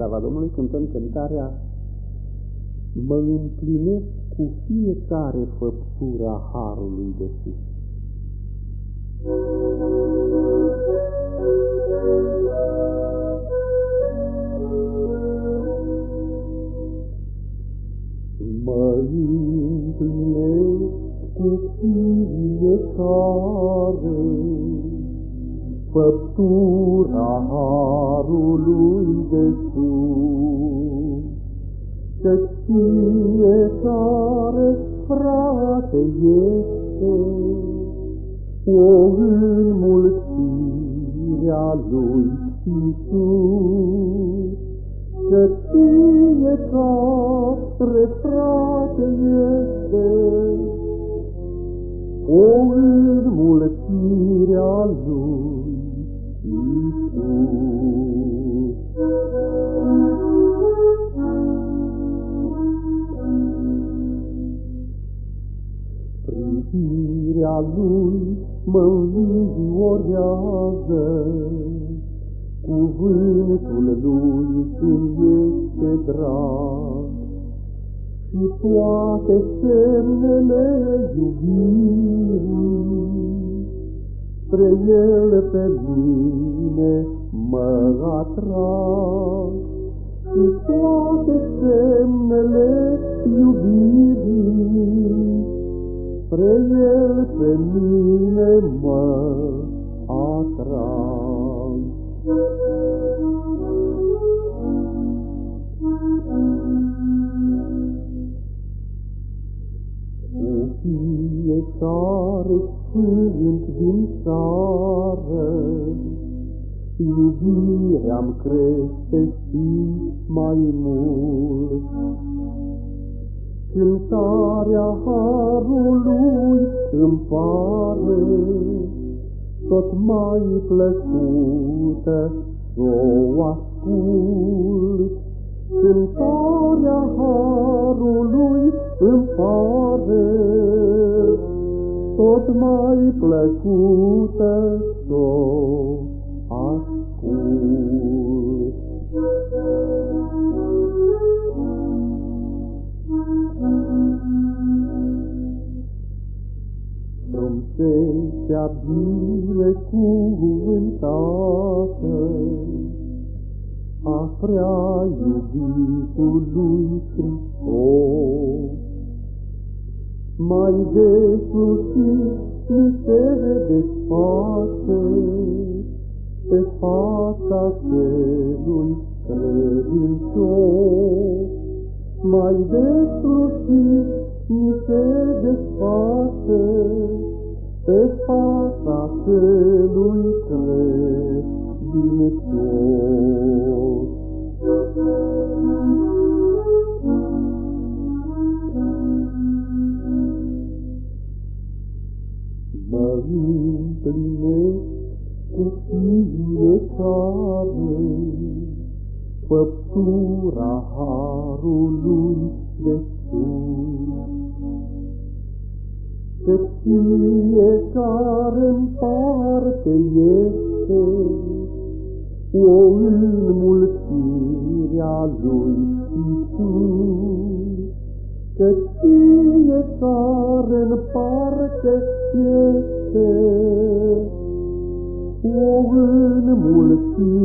slava Domnului, cântăm cântarea Mă împlinesc cu fiecare făptura Harului de sus. Mă împlinesc cu fiecare făptura Harului de sus. Căci fiecare frate este o înmulțire a lui Iisus. Căci fiecare frate este o înmulțire a lui Privirea lui mă înviorează, Cuvântul lui îmi este drag, Și toate semnele iubirii spre el pe mine mă atrag. Și toate semnele pe mine mă atrag. Cu fiecare sfânt din țară, Iubirea-mi crește și mai mult. Cântarea Harului îmi pare Tot mai plăcută s-o ascult. Cântarea Harului îmi pare tot mai plăcută s-o Frumusețea binecuvântată a prea iubitului Hristos, mai de slușit mi se desface pe fața celui credincios. Mai de slușit mi se desface celui credincios. Mă împlinesc cu fiecare făptura Harului de sus. Că fiecare în parte este o înmulțire a lui Iisus. Că fiecare în parte este o înmulțire